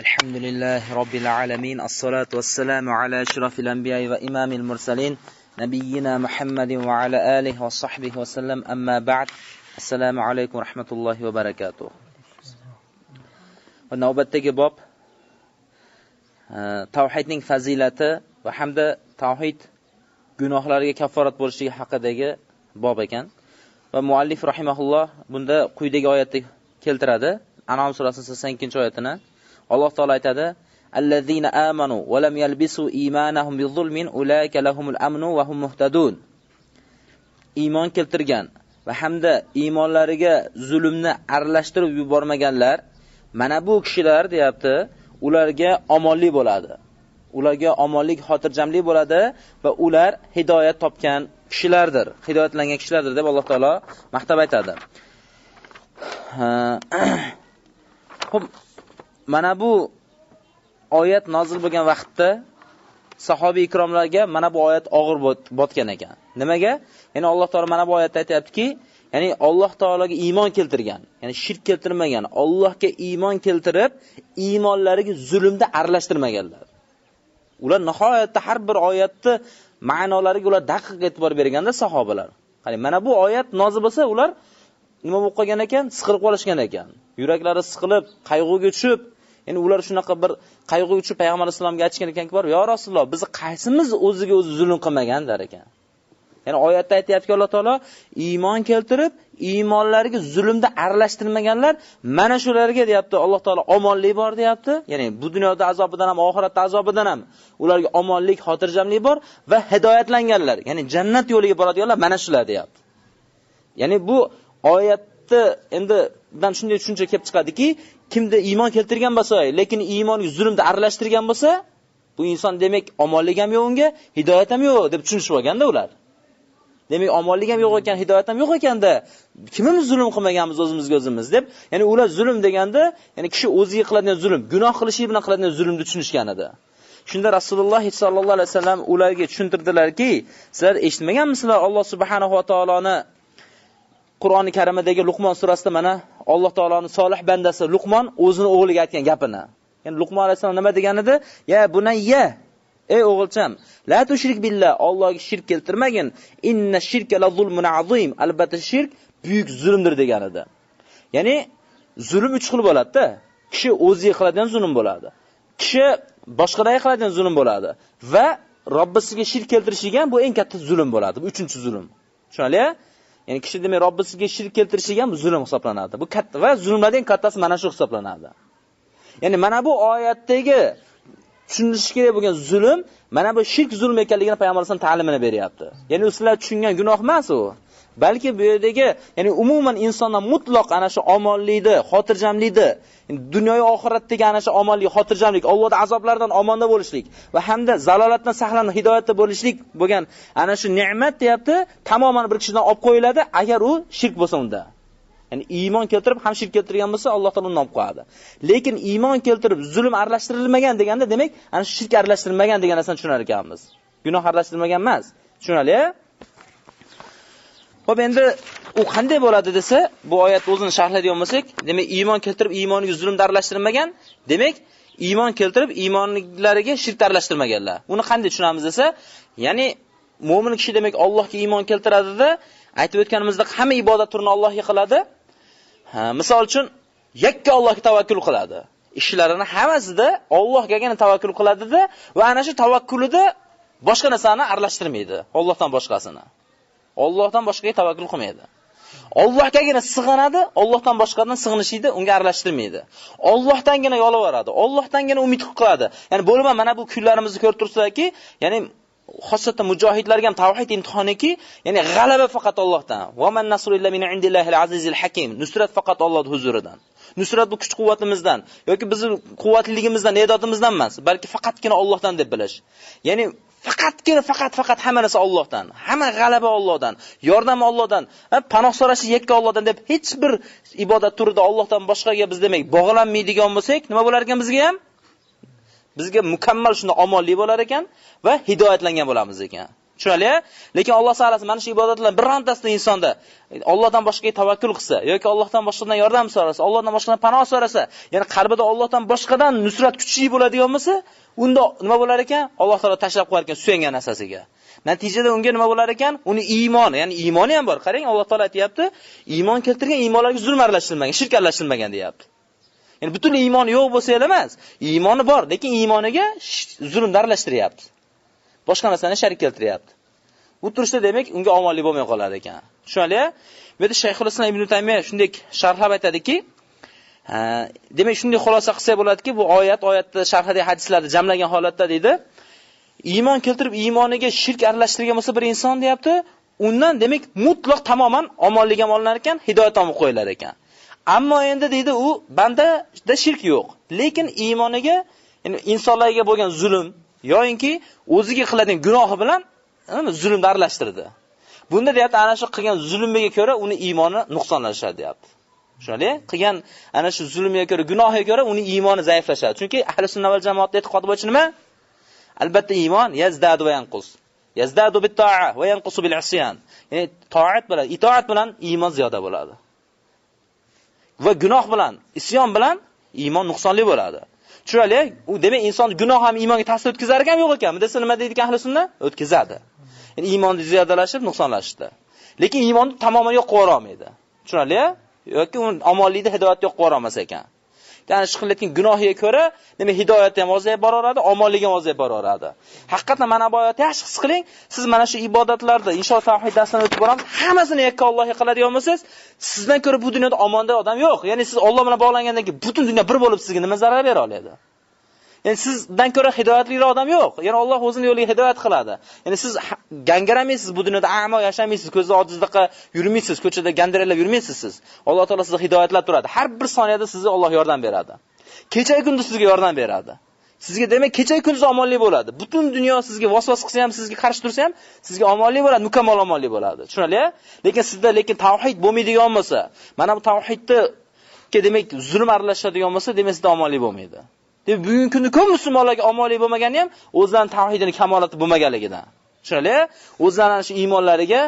الحمد لله رب العالمين الصلاة والسلام على أشرف الأنبياء وإمام المرسلين نبينا محمد وعلى آله وصحبه وسلم أما بعد السلام عليكم ورحمة الله وبركاته navbatdagi bob tavhidning fazilati va hamda tavhid gunohlarga kafforat bo'lishligi haqidagi bob ekan va muallif rahimahulloh bunda quyidagi oyatni keltiradi anom surasi 82 oyatini Alloh taolo aytadi: "Allazina amanu va lam yalbisu imanahum bizulmin ulaika lahumul amnu va hum muhtadun." Iymon keltirgan va hamda iymonlariga zulmni aralashtirib yubormaganlar, mana bu kishilar deyapti, ularga omonlik bo'ladi. Ularga omonlik, xotirjamlik bo'ladi va ular hidoyat topgan kishilardir, hidoyatlangan kishilardir deb Alloh taolo maqtab aytadi. Xo'p, mana bu oyat nozil bo'lgan vaqtda sahobiy ikromlarga mana bu oyat og'ir botgan ekan. Nimaga? Ya'ni Alloh taolo mana bu oyatda aytayaptiki, ya'ni Alloh taologa iymon keltirgan, ya'ni shirk keltirmagan, Allohga iymon keltirib, iymonlariga zulmda aralashtirmaganlar. Ular nihoyatda har bir oyatni ma'nolariga ular daqiq e'tibor berganda sahobalar. Qani mana bu oyat nozil bo'lsa, ular nima bo'lib qolgan ekan? Siqilib qolishgan ekan. Yuraklari siqilib, qayg'uga tushib, Ya'ni ular shunaqa bir qayg'u uchun payg'ambar alayhisolamga aytishgan ekanki, bor, yo Rasululloh, bizni qaysimiz o'ziga o'zi zulm qilmagan?" der ekan. Ya'ni oyatda aytayotgan Alloh taolo iymon keltirib, iymonlariga zulmda aralashtirmaganlar, mana shularga deyapti Alloh taolo omonlik bor deyapti. Ya'ni bu dunyoda azobidan ham, oxiratda azobidan ham ularga omonlik, xotirjamlik bor va hidoyatlanganlar, ya'ni jannat yo'liga boradiganlar mana shular deyapti. Ya'ni bu oyatni endi dan shunday tushuncha kelib chiqadiki, kimda iymon keltirgan bo'lsa, lekin iymonni zulmda aralashtirgan bo'lsa, bu inson demak omonlik ham yo'q unga, hidoyat ham yo'q deb tushunishib olganda ular. Demak, omonlik ham yo'q ekan, hidoyat ham yo'q ekanda, kimimiz zulm qilmaganmiz o'zimizga o'zimiz deb, ya'ni ular zulm deganda, ya'ni kishi o'ziga qiladigan zulm, gunoh qilishi bilan qiladigan zulmni tushunishgan edi. Shunda Rasululloh sollallohu alayhi vasallam ularga tushuntirdilarki, sizlar eshitmaganmisizlar Alloh subhanahu va taoloni Qur'oni Karimidagi Luqmon surasida mana Alloh taoloning solih bandasi Luqmon o'zini o'g'liga aytgan gapini. Ya'ni Luqmon alayhisalom nima degan edi? Ya bunayya, ey o'g'ilcham, la tushrik billah, Allohga shirk keltirmagin. Inna shirka la zulmun azim. Albatta shirk buyuk zulmdir degan edi. Ya'ni zulm uch xil bo'ladi-da. Kishi o'ziga qiladigan zulm bo'ladi. Kishi boshqalarga qiladigan zulm bo'ladi va Robbisiga shirk keltirishigan bu eng katta zulm bo'ladi. Bu 3-zulm. Tushunali? Ya'ni kishi demak Robbisiga shirk keltirishiga ham zulm hisoblanadi. Bu katta va zulmlarning kattasi mana shu hisoblanadi. Ya'ni mana bu oyatdagi tushunishi kerak bo'lgan zulm mana bu shirk zulm ekanligini payg'ambar ta'limini beryapti. Ya'ni sizlar tushungan gunoh emas u. balki bu yerdagi ya'ni umuman insondan mutlaq ana shu omonlikni, xotirjamlikni, dunyoyu oxiratdagi ana shu omonlik, xotirjamlik, Alloh azoblardan omonda bo'lishlik va hamda zalolatdan saqlanib hidoyatda bo'lishlik bo'lgan ana shu ne'mat deyapti, tamoman bir kishidan olib qo'yiladi agar u shirk bo'lsa unda. Ya'ni iymon keltirib ham shirk keltirgan bo'lsa, Alloh taolo uni olib qo'yadi. Lekin iymon keltirib zulm aralashtirilmagan deganda, demak, ana shu shirk aralashtirilmagan degan narsani tushunar ekanmiz. Gunoh aralashtirilmagan emas. Tushunali? Xo'p, endi u qanday bo'ladi desa, bu oyatni o'zini sharhlaydigan bo'lsak, demak, iymon keltirib iymoniga zulm daralashtirmagan, demak, iymon keltirib iymonliklariga shirk aralashtirmaganlar. Uni qanday tushunamiz desa, ya'ni mu'min kishi demak Allohga iymon keltiradida, aytib o'tganimizdek hamma ibodat turini Allohga qiladi. Ha, misol uchun yakka Allohga tavakkul qiladi. Ishlarini hammasida Allohgagina tavakkul qiladida va ana shu tavakkulida boshqa narsani aralashtirmaydi, Allohdan boshqasini. Allohdan boshqaga tavakkul qilmaydi. Allohgagina sig'inadi, Allohdan boshqadan sig'inishida unga aralashtirmaydi. Allohdangina yolaveradi, Allohdangina umid qiladi. Ya'ni bo'lma mana bu kunlarimizni ko'rib turibsizlarki, ya'ni xosatan mujohidlarga ham tavhid imtihoniki, ya'ni g'alaba faqat Allohdan. Va man nasru illa min indillahil azizil hakim. Nusrat faqat Alloh huzuridan. Nusrat bu kuch-quvvatimizdan yoki bizning quvvatliligimizdan, e'dodimizdan emas, balki faqatgina Allohdan deb bilish. Ya'ni faqatgina faqat faqat hamma narsa Allohdan. Hamma g'alaba Allohdan, yordam Allohdan, panoh so'rashi yakka Allohdan deb hech bir ibodat turida Allohdan boshqaga biz demak bog'lanmaydigan bo'lsak, nima bo'lar ekan bizga ham? Bizga mukammal shunda omonlik bo'lar ekan va hidoyatlangan bo'lamiz ekan. Tushunali? Lekin Alloh taolasi mana shu ibodatlar birontasini insonda Allohdan boshqaga tavakkul qilsa yoki Allohdan boshqadan yordam so'rasa, Allohdan boshqadan panoh so'rasa, ya'ni qalbida Allohdan boshqadan nusrat kuchi bo'ladigan bo'lsa, unda nima bo'lar ekan? Alloh taolo tashlab qo'yar ekan suyangan narsasiga. Natijada unga nima bo'lar ekan? Uni iymoni, ya'ni iymoni ham bor. Qarang, Alloh taolo aytayapti, iymon keltirgan iymonlarga zulm aralashtirilmagan, shirk aralashtirilmagan deyapti. Ya'ni butun iymoni yo'q bo'lsa emas, iymoni bor, lekin iymoniga zulm aralashtiryapti. Boshqa narsani sharik keltiryapti. Bu turishda demak unga omonlik bo'lmay qolar ekan. Tushunali? Bu yerda Shayxul Islom Ibn Taymiya shunday sharhlab aytadiki, demak shunday xulosa qilsa bo'ladiki, bu oyat, oyatda sharhadagi hadislarni jamlagan holatda deydi, iymon keltirib iymoniga shirk aralashtirgan bo'lsa bir inson deyapti, undan demak mutlaq tamoman omonlik ham olinar ekan, hidoyat ham qo'yilar ekan. Ammo endi deydi u bandada shirk yo'q, lekin iymoniga, ya'ni insonlarga bo'lgan zulm, yoyinki o'ziga qiladigan gunohi bilan zulmni aralashtirdi. Bunda deyapti, ana shu qilgan zulmiga ko'ra uni iymoni nuqsonlashadi deyapti. Tushunali? Qilgan ana shu zulmiga ko'ra, gunohiga ko'ra uni iymoni zaiflashadi. Chunki ahli sunna val jamoat e'tiqodi bo'yicha nima? Albatta iymon yazdadu va yanqus. Yazdadu bit to'a va yanqusu bil isyan. Ya'ni to'at bilan, itoat bilan iymon ziyoda bo'ladi. Va gunoh bilan, isyon bilan iymon nuqsonli bo'ladi. Tushunali? U demak inson gunoh ham iymonga ta'sir o'tkazar ekan yo'q ekanmi? Desa nima deydi ahli sunna? O'tkazadi. Ya'ni iymonni ziyodalashib, nuqsonlashdi. Lekin iymonni tamoman yo'q qilib olmaydi. Tushunali? Yoki uni omonlikda hidoyatni yo'q qilib olmas ekan. Ya'ni shu qilayotgan gunohiga ko'ra, nima hidoyat ham ozayib boraveradi, omonlik ham ozayib boraveradi. Haqiqatan mana bu oyatni yaxshi his qiling, siz mana shu ibodatlarda inshaalloh tavhid darsidan o'tib boramiz, hammasini yakka Allohga qiladigan bo'lsangiz, sizdan ko'ra bu dunyoda omonda odam yo'q. Ya'ni siz Alloh bilan bog'langandan keyin butun dunyo bir bo'lib sizga nima zarar bera oladi? Ya'ni sizdan ko'ra hidoyatliroq odam yo'q. Ya'ni Alloh o'zini yo'liga hidoyat qiladi. Ya'ni siz gangaramaysiz bu dunyoda a'mo yashamaysiz, ko'zni ojizlikqa yurmaysiz, ko'chada gandiralab yurmaysiz siz. Alloh taolo sizni hidoyatlab turadi. Har bir soniyada sizga Alloh yordam beradi. Kecha kunduz sizga yordam beradi. Sizga demak kecha kunduz omonlik bo'ladi. Butun dunyo sizga vasvas qilsa ham, sizga qarshi tursa ham, sizga omonlik bo'ladi, mukammal omonlik bo'ladi. Tushunali? Lekin sizda lekin tavhid bo'lmaydigan bo'lsa, mana bu tavhidni ke demak zulm aralashadigan bo'lsa, demak sizda omonlik bo'lmaydi. Deb bugungi kunda ko'p musulmonlarga omonlik bo'lmagani ham o'zlarining tavhidini kamolati bo'lmaganligidan. Tushunali? O'zlarining shu iymonlariga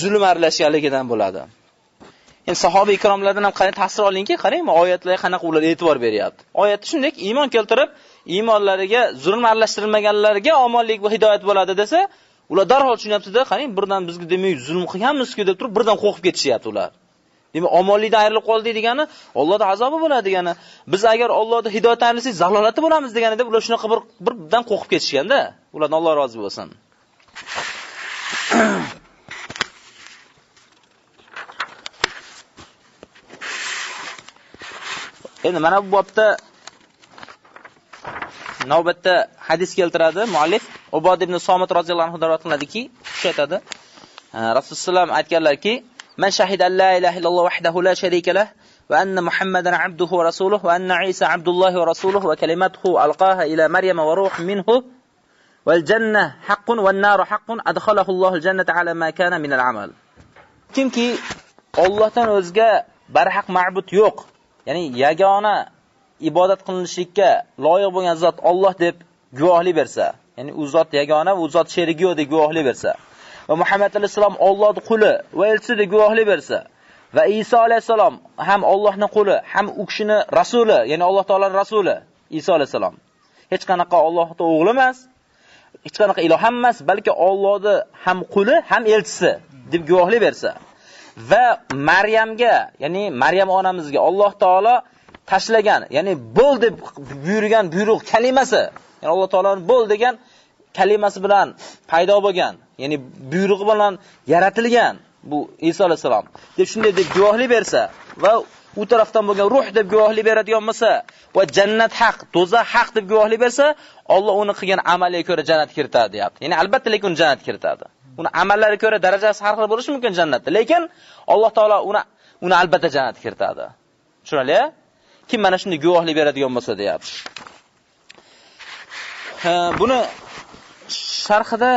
zulm aralashganligidan bo'ladi. Endi sahoba ikromlardan ham qanday ta'sir olingki, qarang, oyatlarga qanaqa ular e'tibor beryapti. Oyatda shunday iymon keltirib, iymonlariga zulm aralashtirilmaganlarga omonlik va hidoyat bo'ladi desa, ular darhol tushunyapti-da, qarang, birdan bizga demak zulm qilganmiz-ku deb turib, birdan qo'rqib ketishyapti ular. Demak, omonlikdan ayrilib qoldi degani Allohning azobi bo'ladi degani. Biz agar Allohning hidoyatini ayrilsak, zalolatda bo'lamiz degani deb ular shunaqa bir birdan qo'rqib ketishganda, ulardan Alloh rozi bo'lsin. Endi mana bu bobda navbatda hadis keltiradi muallif Ubod ibn Somit roziyallohu anhu rivoyat qiladiki, shu aytadi. Rasululloh aytganlarki, من شهد أن لا إله إلا الله وحده لا شريك له وأن محمدا عبده ورسوله وأن عيسى عبد الله ورسوله وكلمته ألقاها إلى مريم وروح منه والجنة حق والنار حق أدخله الله الجنة على ما كان من العمل kimki Allohdan o'zga barhaq ma'bud yo'q. Ya'ni yagona ibodat qilinishlikka loyiq bo'lgan zot Alloh deb guvohlik bersa, ya'ni u zot yagona, va u zot sherigi yo'q deb guvohlik bersa, va Muhammad alayhisalom Allohning quli va elchisi deb guvohlik bersa va Iso alayhisalom ham Allohning quli, ham u kishini rasuli, ya'ni Alloh taolaning rasuli Iso alayhisalom. Hech qanaqa Allohning o'g'li emas, hech qanaqa iloh ham emas, balki Allohning ham quli, ham elchisi deb guvohlik bersa va Maryamga, ya'ni Maryam onamizga Alloh taolo tashlagan, ya'ni bo'l deb buyurgan buyruq kalimasi, ya'ni Alloh taolaning bo'l degan kalimasi bilan paydo bo'lgan, ya'ni buyrug'i bilan yaratilgan bu Isa alayhisalom deb shunday deb guvohlik bersa va u tarafdan bo'lgan ruh deb guvohlik beradigan bo'lsa va jannat haq, do'zax haq deb guvohlik bersa, Alloh uni qilgan amaliga ko'ra jannatga kiritadi, deyapti. Ya'ni albatta lekin jannat jannatga kiritadi. Uni amallariga ko'ra darajasi har xil bo'lishi mumkin jannatda, lekin Alloh taolo uni uni albatta jannatga kiritadi. Tushunali? Kim mana shunday guvohlik beradigan bo'lsa, deyapti. Buni sharhida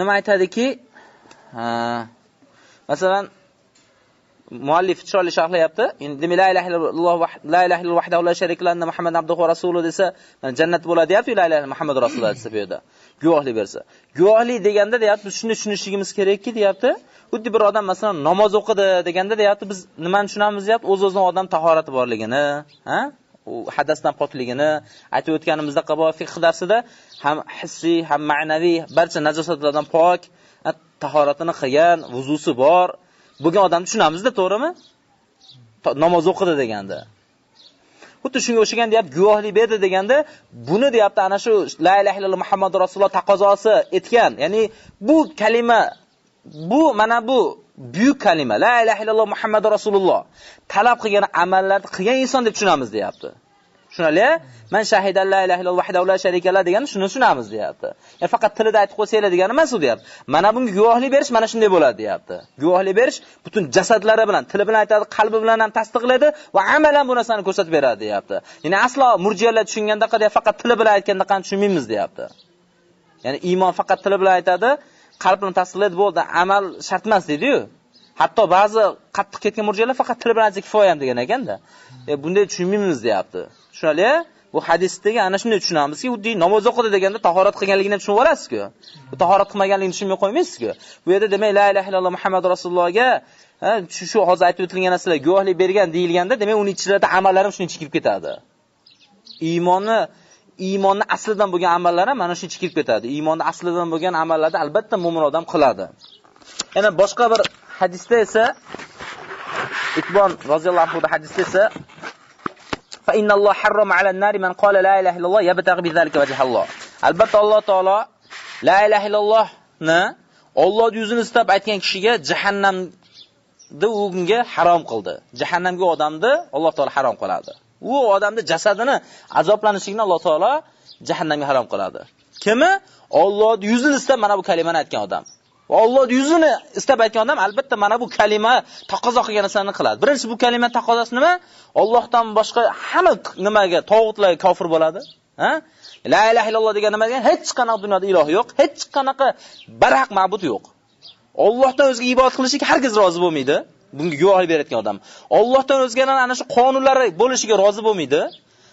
nima aytadiki, masalan, muallif chiroyli sharhlayapti. Endi la ilaha illalloh la ilaha illalloh vahdahu la sharika lahu Muhammad abduhu va rasuluhu desa, jannat bo'ladi deyapti, la ilaha Muhammad rasululloh desa bu yerda. Guvohlik bersa. Guvohlik deganda deyapti, biz shuni tushunishligimiz kerakki, deyapti. Xuddi bir odam masalan namoz o'qidi deganda deyapti, biz nimani tushunamiz deyapti? O'z-o'zidan odam tahorati borligini, ha? U hadasdan pokligini aytib o'tganimizda qabo fiqh darsida ham hissiy, ham ma'naviy barcha najosatlardan pok, tahoratini qilgan, vuzusi bor, bo'lgan odamni tushunamizda, to'g'rimi? Namoz o'qidi deganda. Xuddi shunga o'xshagan deyapti, guvohlik berdi deganda, buni deyapti ana shu la ilaha illalloh Muhammadur Rasululloh taqozosi etgan, ya'ni bu kalima bu mana bu buyuk kalima la ilaha illalloh muhammad Rasululloh talab qilgan amallarni qilgan inson deb tushunamiz deyapti. Tushunali? Man shahidan la ilaha illalloh vahdahu la sharika la degani shuni tushunamiz deyapti. Ya'ni faqat tilida aytib qo'ysanglar degani emas u deyapti. Mana bunga guvohlik berish mana shunday bo'ladi deyapti. Guvohlik berish butun jasadlari bilan, tili bilan aytadi, qalbi bilan ham tasdiqlaydi va amalan bu narsani ko'rsatib beradi deyapti. Ya'ni aslo murjiyalar tushunganda faqat tili bilan aytganda tushunmaymiz deyapti. Ya'ni iymon faqat tili bilan aytadi, qalb bilan tasdiqlaydi bo'ldi, amal shart emas deydi-yu. Hatto ba'zi qattiq ketgan murjiyalar faqat til bilan aytsa kifoya ham degan ekanda. E bunday tushunmaymiz deyapti. Tushunali? Bu hadisdagi ana shunday tushunamizki, xuddi namoz o'qidi deganda tahorat qilganligini tushunib olasiz-ku. Bu tahorat qilmaganligini tushunmay qo'ymaysiz-ku. Bu yerda demak la ilaha illalloh Muhammad rasulullohga shu shu hozir aytib o'tilgan narsalar guvohlik bergan deyilganda, demak uning ichida amallarim shuni ichiga kirib ketadi. Iymonni iymonni aslidan bo'lgan amallar ham mana shu ichiga kirib ketadi. Iymonni aslidan bo'lgan amallarni albatta mu'min odam qiladi. Yana boshqa bir hadisda esa Ibn roziyallohu anhu hadisda esa fa innalloh harrama alan nari man qala la ilaha illalloh yabtaghi bi zalika. Albatta Alloh taolo la ilaha illallohni Alloh yuzini istab aytgan kishiga jahannamni u unga harom qildi. Jahannamga odamni Alloh taolo harom qiladi. U odamni jasadini azoblanishligini Alloh taolo jahannamga harom qiladi. Kimi? Allohning yuzini istab mana bu kalimani aytgan odam. Va Allohni yuzini istab aytgan odam albatta mana bu kalima taqozo qilgan narsani qiladi. Birinchi bu kalima taqozosi nima? Allohdan boshqa hamma nimaga tog'utlar kofir bo'ladi. Ha? La ilaha illalloh degan nima degan? Hech qanaqa dunyoda iloh yo'q, hech qanaqa barhaq ma'bud yo'q. Allohdan o'zga ibodat qilishga hargiz rozi bo'lmaydi. Bunga guvohlik berayotgan odam. Allohdan o'zganing ana shu qonunlari bo'lishiga rozi bo'lmaydi.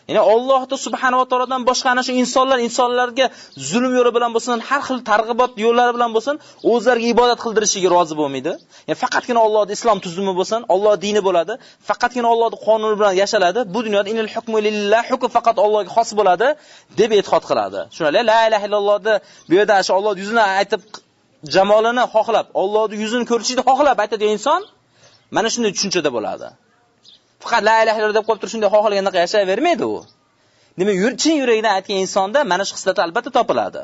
Ya'ni Allohda subhanahu va taolodan boshqa ana shu insonlar insonlarga zulm yo'li bilan bo'lsin, har xil targ'ibot yo'llari bilan bo'lsin, o'zlariga ibodat qildirishiga rozi bo'lmaydi. Ya'ni faqatgina Allohning islom tuzumi bo'lsin, Alloh dini bo'ladi, faqatgina Allohning qonuni bilan yashaladi. Bu dunyoda inil hukmu lillah, hukm faqat Allohga xos bo'ladi deb e'tiqod qiladi. Shunday la ilaha illallohni bu yerda shu Alloh yuzini aytib jamolini xohlab, Allohning yuzini ko'rishni xohlab aytadigan inson mana shunday tushunchada bo'ladi. Faqat la ilaha illalloh deb qo'yib turib shunday xohlagandaqa yashayvermaydi u. Nima chin yuragidan aytgan insonda mana shu xislat albatta topiladi.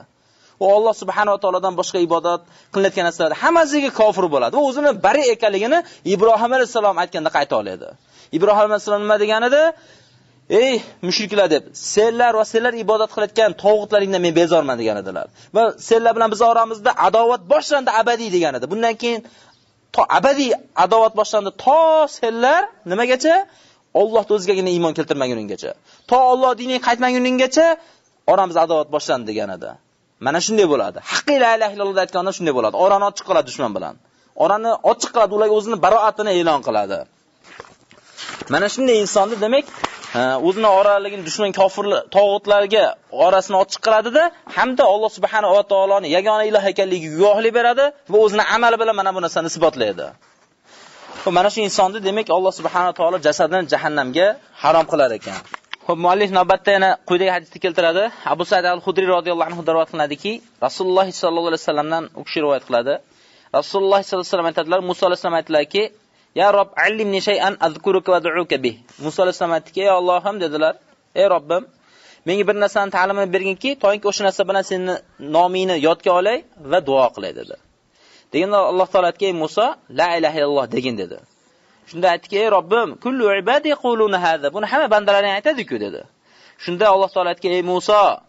U Alloh subhanahu va taolodan boshqa ibodat qilinayotgan narsalar hammasiga kofir bo'ladi. U o'zini bari ekanligini Ibrohim alayhisalom aytganda qayta oladi. Ibrohim alayhisalom nima deganida? Ey mushriklar deb, senlar va senlar ibodat qilayotgan tog'utlaringdan men bezorman degan edilar. Va senlar bilan biz oramizda adovat boshlandi abadiy degan edi. Bundan keyin to abadiy adovat boshlandi. To senlar nimagacha? Allohga o'zigagina iymon keltirmaguninggacha to Alloh diniga qaytmaguninggacha oramizda adovat boshlandi degan edi mana shunday bo'ladi. Haqqi la ilaha illalloh aytganda shunday bo'ladi. Orani ochiq qiladi dushman bilan. Orani ochiq qiladi ularga o'zini baroatini e'lon qiladi. Mana shunday insonni demak o'zini oraligini dushman kofirlar tog'utlarga orasini ochiq qiladida hamda Alloh subhanahu va taoloni yagona iloh ekanligiga guvohlik beradi va o'zini amali bilan mana bu narsani isbotlaydi. Xo'p, mana shu insonni demak Alloh subhanahu va taolo jasadini jahannamga harom qilar ekan. Xo'p, muallif navbatda yana quyidagi hadisni keltiradi. Abu Sa'id al-Xudri radhiyallohu anhu rivoyat qiladiki, Rasululloh sollallohu alayhi vasallamdan u kishi rivoyat qiladi. Rasululloh sollallohu alayhi vasallam aytadilar, Musa alayhisalom aytdilarki, Ya Rob, allimni shay'an azkuruka va du'uka bih. Musa alayhisalom aytdiki, ey Allohim dedilar, ey Robbim, menga bir narsani ta'limini berginki, to'yinki o'sha narsa bilan seni nomingni yodga olay va duo qilay dedi. Deganda Alloh taolo ey Musa, la ilaha illalloh degin dedi. Shunda aytdiki, ey Robbim, kullu ibadi yaquluna hada. Buni hamma bandalaring aytadi-ku dedi. Shunda Alloh taolo aytdiki, ey Musa,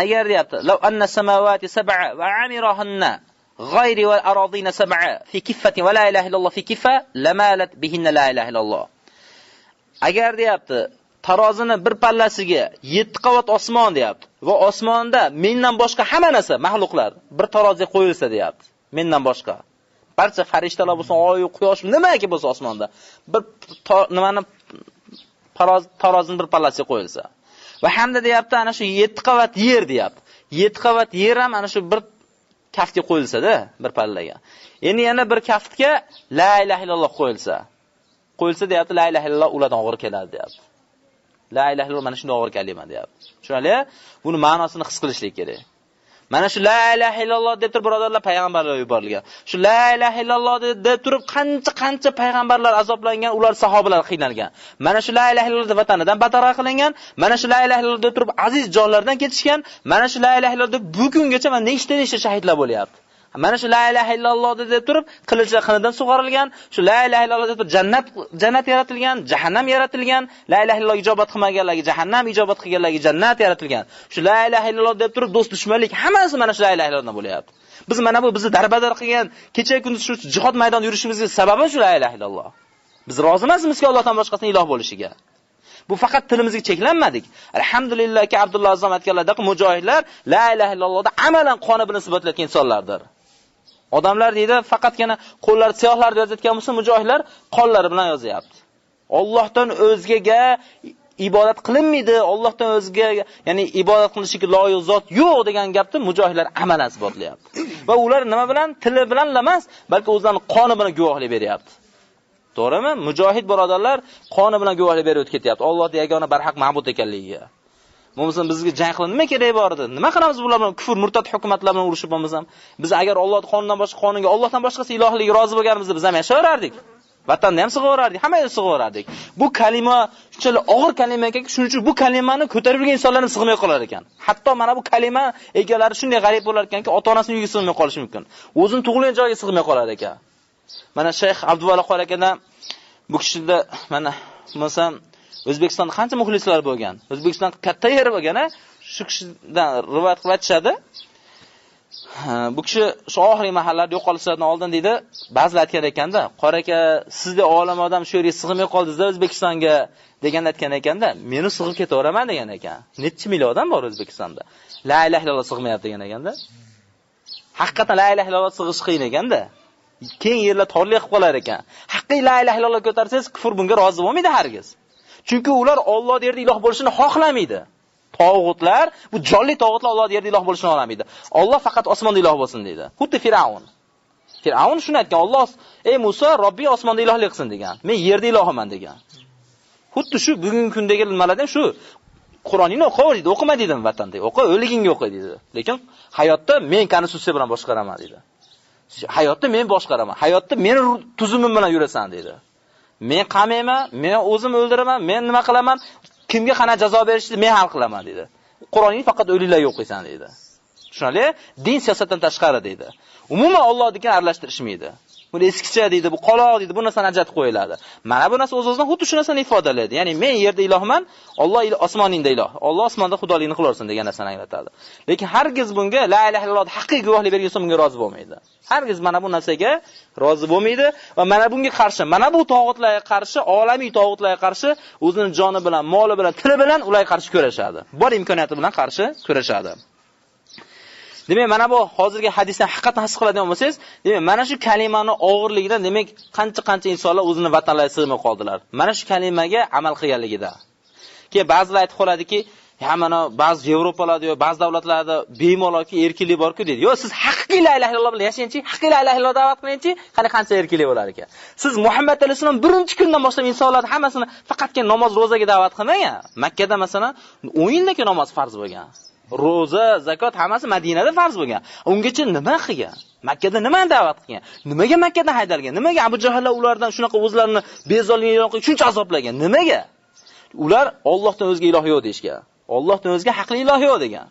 agar deyapti, law anna samawati sab'a va amirahunna غير والأراضين سبع في كفة ولا إله إلا الله في كفة لمالت بهن لا إله إلا الله agar deyapti tarozini bir pallasiga 7 qavat osmon deyapti va osmonda mendan boshqa hamma narsa mahluqlar bir taroziga qo'yilsa deyapti mendan boshqa barcha farishtalar bo'lsin, oy, quyosh, nimaki bo'lsa osmonda, bir nimani tarozini bir pallasiga qo'yilsa. Va hamda deyapti, ana shu 7 qavat yer deyapti. 7 qavat yer ham ana shu bir kaftga qo'yilsa-da, bir pallaga. Endi yana bir kaftga la ilaha illalloh qo'yilsa. Qo'yilsa deyapti, la ilaha illalloh ulardan og'ir keladi deyapti. La ilaha illalloh mana shunday og'ir kalima deyapti. Tushunali? Buni ma'nosini his qilishlik kerak. Mana shu la ilaha illalloh deb turib birodarlar payg'ambarlar yuborilgan. Shu la ilaha illalloh deb turib qancha-qancha payg'ambarlar azoblangan, ular sahobalar qiynalgan. Mana shu la ilaha illalloh deb vatanidan batara qilingan, mana shu la ilaha illalloh deb turib aziz jonlardan ketishgan, mana shu la ilaha illalloh deb bugungacha mana nechta-nechta shahidlar bo'lyapti. Mana shu la ilaha illalloh deb turib qilichlar qinidan sug'orilgan, shu la ilaha illalloh deb turib jannat jannat yaratilgan, jahannam yaratilgan, la ilaha illalloh ijobat qilmaganlarga jahannam, ijobat qilganlarga jannat yaratilgan. Shu la ilaha illalloh deb turib do'st dushmanlik hammasi mana shu la ilaha illallohdan bo'lyapti. Biz mana bu bizni darbadar qilgan kecha kunduz shu jihod maydonida yurishimizning sababi shu la ilaha illalloh. Biz rozi emasmizki Allohdan boshqasini iloh bo'lishiga. Bu faqat tilimizga cheklanmadik. Alhamdulillahki Abdulloh azam aytganlardek mujohidlar la ilaha illallohda amalan qoni bilan isbotlayotgan insonlardir. Odamlar deydi, faqatgina qo'llari siyohlarda yozayotgan bo'lsa, mujohidlar qonlari bilan yozyapti. Allohdan o'zgaga ibodat qilinmaydi, Allohdan o'zga, ya'ni ibodat qilishga loyiq zot yo'q degan gapni mujohidlar amal isbotlayapti. Va ular nima bilan? Tili bilan emas, balki o'zlarining qoni bilan guvohlik beryapti. To'g'rimi? Mujohid birodarlar qoni bilan guvohlik berib o'tib ketyapti. Alloh yagona barhaq ma'bud ekanligiga. Bo'lmasa bizga jang qilib nima kerak bor edi? Nima qilamiz bular bilan kufr, murtad hukumatlar bilan urushib bo'lmasam? Biz agar Alloh qonundan boshqa qonunga, Allohdan boshqasi ilohligi rozi bo'lganimizda biz ham yashayverardik. Vatanda ham sig'averardik, hamma yerda sig'averardik. Bu kalima shunchalik og'ir kalima ekanki, shuning uchun bu kalimani ko'tarib yurgan insonlar ham sig'may qolar ekan. Hatto mana bu kalima egalari shunday g'arib bo'lar ekanki, ota onasini uyiga sig'may qolishi mumkin. O'zini tug'ilgan joyiga sig'may qolar ekan. Mana Shayx Abduvali qor akadan bu kishida mana bo'lmasam O'zbekistonda qancha muxlislar bo'lgan? O'zbekiston katta yer bo'lgan-a? Shu kishidan rivoyat qilib aytishadi. Bu kishi shu oxirgi mahallarda yo'qolishdan oldin deydi, ba'zilar aytgan ekanda, "Qora aka, sizda olam odam shu yerga sig'may qoldingiz-da O'zbekistonga" degan aytgan ekanda, "Meni sig'ib ketaveraman" degan ekan. Necha million odam bor O'zbekistonda. La ilaha illalloh sig'mayapti degan ekanda. Haqiqatan la ilaha illalloh sig'ish qiyin ekanda. Keng yerlar torliq qilib qolar ekan. Haqqi la ilaha illalloh ko'tarsangiz, kufr bunga rozi bo'lmaydi hargiz. Chunki ular Alloh yerda iloh bo'lishini xohlamaydi. Tog'utlar, bu jonli tog'utlar Alloh yerda iloh bo'lishini xohlamaydi. Alloh faqat osmonda iloh bo'lsin dedi. Xuddi Fir'aun. Fir'aun shuni aytgan, Alloh, ey Musa, Robbi osmonda ilohlik qilsin degan. Men yerda ilohiman degan. Xuddi shu bugungi kundagi nimalar ham shu. Qur'oningni o'qiver deydi, o'qima dedim vatanda. O'qi, o'ligingga o'qi deydi. Lekin hayotda men konstitutsiya bilan boshqaraman deydi. Hayotda men boshqaraman. Hayotda meni tuzumim bilan yurasan deydi. Men qamayman, men o'zim o'ldiraman, men nima qilaman, kimga qana jazo berishni men hal qilaman dedi. Qur'onning faqat o'liklar yo'q esan dedi. Tushunali? Din siyosatdan tashqari dedi. Umuman Allohnikiga aralashtirishmaydi. Buni eskicha deydi, bu qoloq deydi, bu narsani ajratib qo'yiladi. Mana bu narsa o'z-o'zidan xuddi shu narsani ifodalaydi. Ya'ni men yerda ilohman, Alloh osmoningda iloh. Alloh osmonda xudoligini qilaversin degan narsani anglatadi. Lekin hargiz bunga la ilaha illalloh haqiqiy guvohlik bergan bunga rozi bo'lmaydi. Hargiz mana bu narsaga rozi bo'lmaydi va mana bunga qarshi, mana bu tog'otlarga qarshi, olamiy tog'otlarga qarshi o'zining joni bilan, moli bilan, tili bilan ularga qarshi kurashadi. Bor imkoniyati bilan qarshi kurashadi. Demak, mana bu hozirgi hadisdan haqiqatni his qiladigan bo'lsangiz, demak, mana shu kalimani og'irligidan demak, qancha-qancha insonlar o'zini vatanlariga sig'may qoldilar. Mana shu kalimaga amal qilganligida. Keyin ba'zilar aytib qoladiki, "Ya mana ba'zi Yevropalarda yo ba'zi davlatlarda bemalolki erkinlik bor-ku" deydi. "Yo, siz haqiqiy la ilaha illalloh bilan yashayinchi, haqiqiy la ilaha illalloh da'vat qilingchi, qani qancha erkinlik bo'lar ekan." Siz Muhammad alayhisalom birinchi kundan boshlab insonlarni hammasini faqatgina namoz, ro'zaga da'vat qilmagan. Makkada masalan 10 yildan namoz farz bo'lgan. Ro'za, zakot hammasi Madinada farz bo'lgan. Ungacha nima qilgan? Makkada nima da'vat qilgan? Nimaga Makkadan haydalgan? Nimaga Abu Jahllar ulardan shunaqa o'zlarini bezorlikni e'lon qilib shuncha azoblagan? Nimaga? Ular Allohdan o'zga iloh yo'q deishgan. Allohdan o'zga haqli iloh yo'q degan.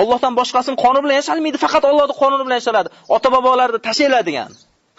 Allohdan boshqasini qonun bilan yashalmaydi, faqat Allohning qonuni bilan yashaladi. Ota-bobolarni tashlaylar degan.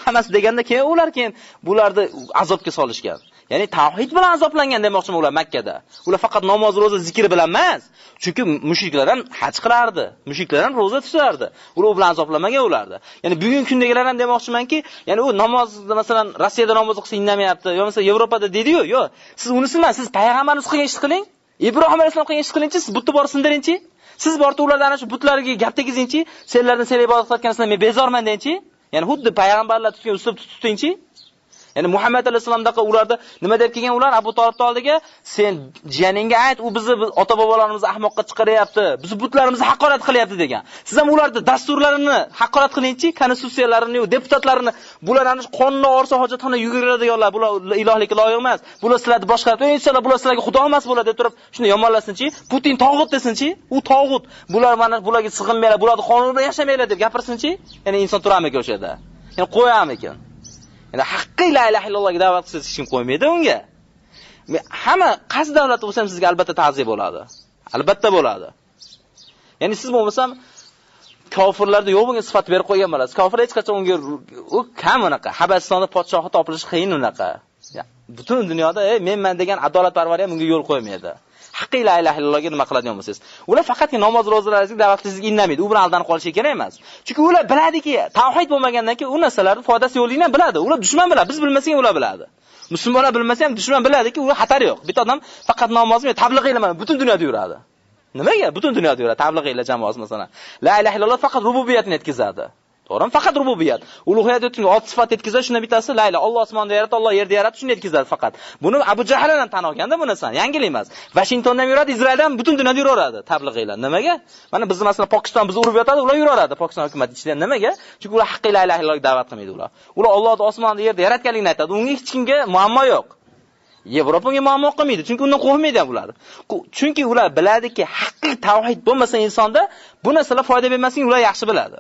Hammasi deganda keyin ular keyin bularni azobga solishgan. Ya'ni tavhid bilan azoblangan demoqchimi ular Makkada. Ular faqat namoz, roza, zikr bilan emas. Chunki mushriklar ham haj qilardi, mushriklar ham roza tutardi. Ular bilan azoblamagan ulardi. Ya'ni bugungi kundagilar ham demoqchimanki, ya'ni u namoz masalan Rossiyada namoz o'qisa indamayapti, yo masalan Yevropada dedi-yu, yo, siz unisi emas, siz payg'ambarimiz qilgan ishni qiling. Ibrohim alayhisalom qilgan ishni qilingchi, siz butni borib sindiringchi. Siz borib ulardan ana shu butlarga gap tegizingchi, senlardan sen ibodat qilayotganingizdan men bezorman deyinchi. Ya'ni xuddi payg'ambarlar tutgan uslub tutingchi. Ya'ni Muhammad alayhisolamdaqa ularda nima deb kelgan ular Abu Talib oldiga, sen jiyaningga ayt, u bizni ota bobolarimizni ahmoqqa chiqaryapti, bizni butlarimizni haqorat qilyapti degan. Siz ham ularni dasturlarini haqorat qilingchi, konstitutsiyalarini, deputatlarini, bular ana qonunni orsa hojatxona yuguradiganlar, bular ilohlikka loyiq emas. Bular sizlarni boshqaradi, inshaalloh bular sizlarga xudo emas bo'ladi deb turib, shuni yomonlasinchi, Putin tog'ut desinchi, u tog'ut. Bular mana bularga sig'inmaylar, bularni qonunda yashamaylar deb gapirsinchi, ya'ni inson turamik o'sha yerda. Ya'ni qo'yamikan. Endi haqqi la ilaha illallohga da'vat qilsangiz hech kim qo'ymaydi unga. Hamma qaysi davlat bo'lsa ham sizga albatta ta'ziyat bo'ladi. Albatta bo'ladi. Ya'ni siz bo'lmasam kofirlarda yo'q bo'lgan sifat berib qo'ygan bo'lasiz. Kofir hech qachon unga u kam unaqa. Habasistonda podshohi topilishi qiyin unaqa. Butun dunyoda, "Ey, menman" degan adolatparvar ham unga yo'l qo'ymaydi. Haqiqiy la ilaha illallohga nima qiladigan bo'lsangiz. Ular faqatgina namoz ro'zalaringizga da'vatingizga indamaydi. U bilan aldanib qolish kerak emas. Chunki ular biladiki, tavhid bo'lmagandan keyin u narsalarning foydasi yo'qligini biladi. Ular dushman biladi, biz bilmasak ular biladi. Musulmonlar bilmasa ham dushman biladiki, u xatar yo'q. Bitta odam faqat namozni tabliq qilaman, butun dunyoda yuradi. Nimaga? Butun dunyoda yuradi, tabliq ila jamoasi masalan. La ilaha illalloh faqat rububiyatni yetkazadi. To'g'rimi? Faqat rububiyat. Ulug'iyat uchun ot sifat yetkazadi, shundan bittasi la ilaha Alloh osmonda yaratdi, Alloh yerda yaratdi, shuni yetkazadi faqat. Buni Abu Jahl ham tan olganda bu narsa yangilik emas. Washingtondan yuradi, Izraeldan butun dunyoda yuraveradi tablig'iylar. Nimaga? Mana bizni masalan Pokiston bizni urib yotadi, ular yuraveradi Pokiston hukumati ichida. Nimaga? Chunki ular haqqi la ilaha illalloh da'vat qilmaydi ular. Ular Allohni osmonda yerda yaratganligini aytadi. Unga hech kimga muammo yo'q. Yevropaga muammo qilmaydi, chunki undan qo'rqmaydi ular. Chunki ular biladiki, haqiqiy tavhid bo'lmasa insonda bu narsalar foyda bermasligini ular yaxshi biladi.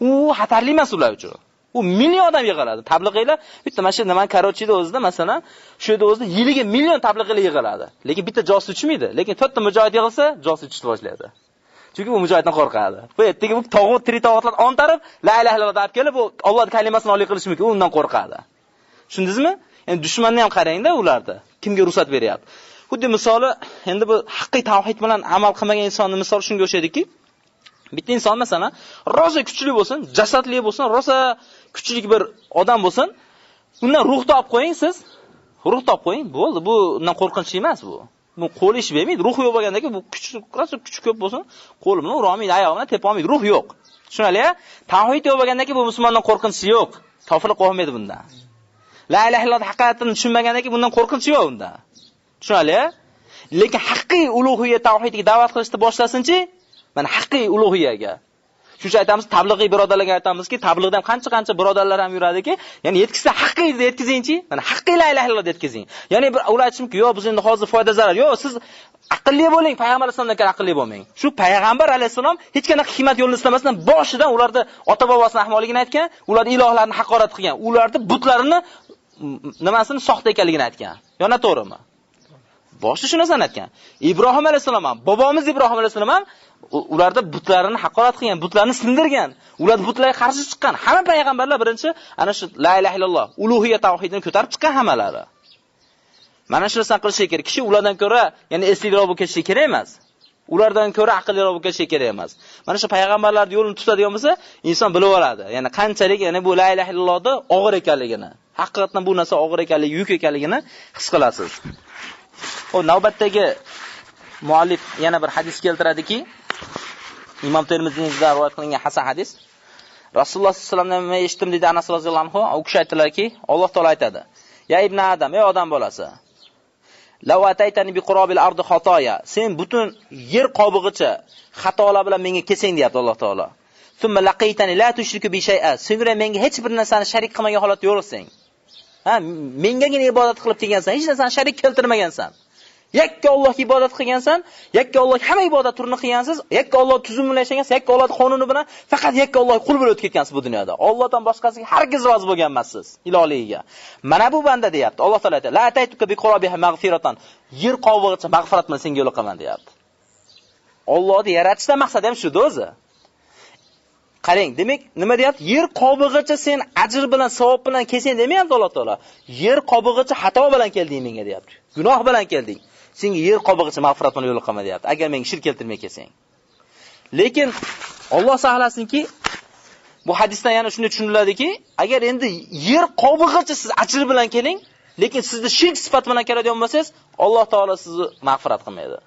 U xatarli emas ular uchun. U million odam yig'iladi. Tabliğiylar bitta mana shu nima Karochida o'zida masalan, shu yerda o'zida yiliga million tabliğiylar yig'iladi. Lekin bitta josus uchmaydi. Lekin to'rtta mujohid yig'ilsa, josus uchishni boshlaydi. Chunki u mujohiddan qo'rqadi. Bu yerdagi bu tog'ut, tirik ontarib, la ilaha illalloh deb kelib, u Allohning kalimasini oliy qilish mumkin, undan qo'rqadi. Tushundingizmi? Endi dushmanni ham qarangda ularda. Kimga ruxsat beryapti? Xuddi misoli, endi bu haqiqiy tavhid bilan amal qilmagan insonni misol shunga o'xshaydiki, Bitta inson masalan, rosa kuchli bo'lsin, jasadli bo'lsin, rosa kuchli bir odam bo'lsin, undan ruhni olib qo'ying siz. ruhni olib qo'ying, bo'ldi. Bu undan qo'rqinchli emas bu. Bu qo'l ish bermaydi. Ruh yo'q bo'lganda bu kuch, rosa kuch ko'p bo'lsin, qo'li bilan urolmaydi, oyog'i bilan tepa olmaydi. Ruh yo'q. Tushunali? Tavhid yo'q bo'lganda bu musulmondan qo'rqinchi yo'q. Kofir qo'rqmaydi bundan. La ilaha illalloh haqiqatini tushunmaganda bundan qo'rqinchi yo'q unda. Tushunali? Lekin haqiqiy ulug'iyat tavhidga da'vat qilishni boshlasinchi, Mana haqiqiy ulug'iyaga. Shuncha aytamiz, tabliğiy birodarlarga aytamizki, tabliğda ham qancha-qancha birodarlar ham yuradiki, ya'ni yetkizsa haqqingizni yetkazingchi, mana haqqi la ilaha illalloh yetkazing. Ya'ni bir ular aytishimki, yo'q, biz endi hozir foyda zarar. Yo'q, siz aqlli bo'ling, payg'ambar alayhisolamdan aqlli bo'lmang. Shu payg'ambar alayhisalom hech qanaqa hikmat yo'lini istamasdan boshidan ularda ota bobosining ahmoligini aytgan, ularni ilohlarni haqorat qilgan, ularni butlarini nimasini soxta ekanligini aytgan. Yo to'g'rimi? Boshi shuni sanatgan. Ibrohim alayhisalom ham, bobomiz Ibrohim alayhisalom ham ularda butlarini haqorat qilgan, butlarni sindirgan, ular butlarga qarshi chiqqan. Hamma payg'ambarlar birinchi ana shu la ilaha illalloh, ulug'iyat tauhidini ko'tarib chiqqan hammalari. Mana shu narsani qilish kerak. Kishi ulardan ko'ra, ya'ni esliroq bo'lib ketishi kerak emas. Ulardan ko'ra aqlliroq bo'lib ketishi kerak emas. Mana shu payg'ambarlarning yo'lini tutadigan bo'lsa, inson bilib oladi. Ya'ni qanchalik ya'ni bu la ilaha illallohda og'ir ekanligini, haqiqatan bu narsa og'ir ekanligi, yuk ekanligini his qilasiz. O navbatdagi muallif yana bir hadis keltiradiki, Imom Termiziydan rivoyat qilingan hasan hadis. Rasululloh sollallohu alayhi vasallamdan eshitdim dedi Anas roziyallohu anhu. U kishi aytdilarki, Alloh taolo aytadi: "Ya ibn Adam, ey odam bolasi, law ataytani bi qurabil ardi khatoya. Sen butun yer qobig'icha xatolar bilan menga kelsang deyapti Alloh taolo. Summa laqaytani la tushriku bi shay'a. So'ngra menga hech bir narsani sharik qilmagan holatda yo'liqsang. Ha, mengagina ibodat qilib kelgansan, hech narsani sharik keltirmagansan. Yakka Allohga ibodat qilgansan, yakka Allohga hamma ibodat turini qilgansiz, yakka Alloh tuzumi bilan yashagansiz, yakka Alloh qonuni bilan faqat yakka Alloh qul bo'lib o'tib ketgansiz bu dunyoda. Allohdan boshqasiga hargiz rozi bo'lgan emassiz ilohligiga. Mana bu banda deyapti. Alloh taolay aytadi: "La ataytuka bi qurabiha mag'firatan." Yer qovog'icha mag'firat bilan senga yo'l qilman deyapti. Allohni yaratishdan maqsad ham shu o'zi. Qarang, demak, nima deyapti? Yer qobig'icha sen ajr bilan, savob bilan kelsang demayapti Alloh taolo. Yer qobig'icha xato bilan kelding menga deyapti. Gunoh bilan kelding. Senga yer qobig'icha mag'firatni bilan yo'l deyapti. Agar menga shirk keltirmay kelsang. Lekin Alloh saqlasinki, bu hadisdan yana shunday tushuniladiki, agar endi yer qobig'icha siz ajr bilan keling, lekin sizni shirk sifat bilan keladigan bo'lsangiz, Alloh taolo sizni mag'firat qilmaydi.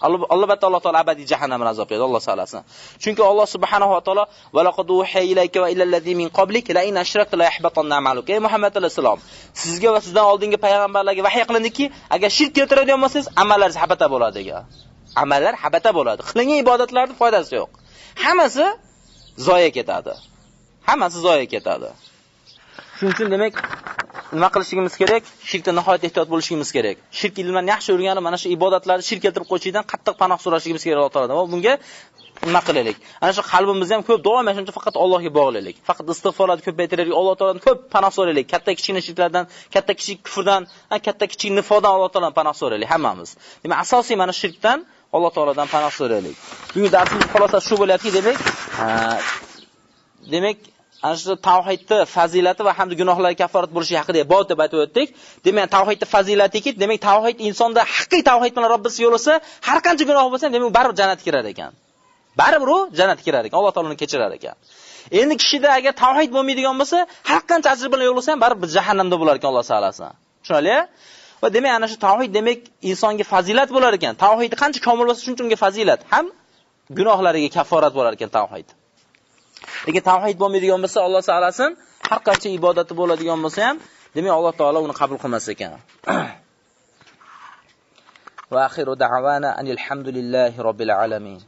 Albatta Alloh taolo abadiy jahannamni azoblaydi, Alloh saqlasin. Chunki Alloh subhanahu va taolo va laqad uhiyilayka va illallazi ladzi min qablik la in ashrakta la yahbatanna amaluka. Ey Muhammad alayhisalom, sizga va sizdan oldingi payg'ambarlarga vahiy qilindiki, agar shirk keltiradigan bo'lsangiz, amallaringiz habata bo'ladi degan. Amallar habata bo'ladi. Qilingan ibodatlarning foydasi yo'q. Hammasi zoya ketadi. Hammasi zoya ketadi. Shuning uchun demak, nima qilishimiz kerak? Shirkda nihoyat ehtiyot bo'lishimiz kerak. Shirk ilmini yaxshi o'rganib, mana shu ibodatlarni shirk keltirib qo'yishidan qattiq panoh so'rashimiz kerak Alloh taolodan. Va bunga nima qilaylik? Ana shu qalbimizni ham ko'p doim shuncha faqat Allohga bog'laylik. Faqat istig'forlarni ko'paytiraylik, Alloh taoladan ko'p panoh so'raylik. Katta kichkina shirklardan, katta kichik kufrdan, katta kichik nifodan Alloh taoladan panoh so'raylik hammamiz. Demak, asosiy mana shirkdan Alloh taoladan panoh so'raylik. Bugun darsimiz xulosasi shu bo'lyapti, demak, demak, ana shu tavhidni fazilati va hamda gunohlar kafforat bo'lishi haqida bot deb aytib o'tdik. Demak, tavhidni fazilatiki, demak, tavhid insonda haqiqiy tavhid bilan Robbisi yo'lasa, har qancha gunoh bo'lsa ham, demak, baribir jannatga kirar ekan. Baribir u jannatga kirar ekan. Alloh taolani kechirar ekan. Endi kishida agar tavhid bo'lmaydigan bo'lsa, har qancha ajr bilan yo'lasa ham baribir jahannamda bo'lar ekan Alloh taolasi. Tushunali? Va demak, ana shu tavhid demak insonga fazilat bo'lar ekan. Tavhid qancha komil bo'lsa, shuncha unga fazilat ham gunohlariga kafforat bo'lar ekan tavhid. Lekin tavhid bo'lmaydigan bo'lsa, Alloh taolasin har qancha ibodati bo'ladigan bo'lsa ham, demak Alloh taolo uni qabul qilmas ekan. Va axiru da'wana anil hamdulillahi robbil alamin.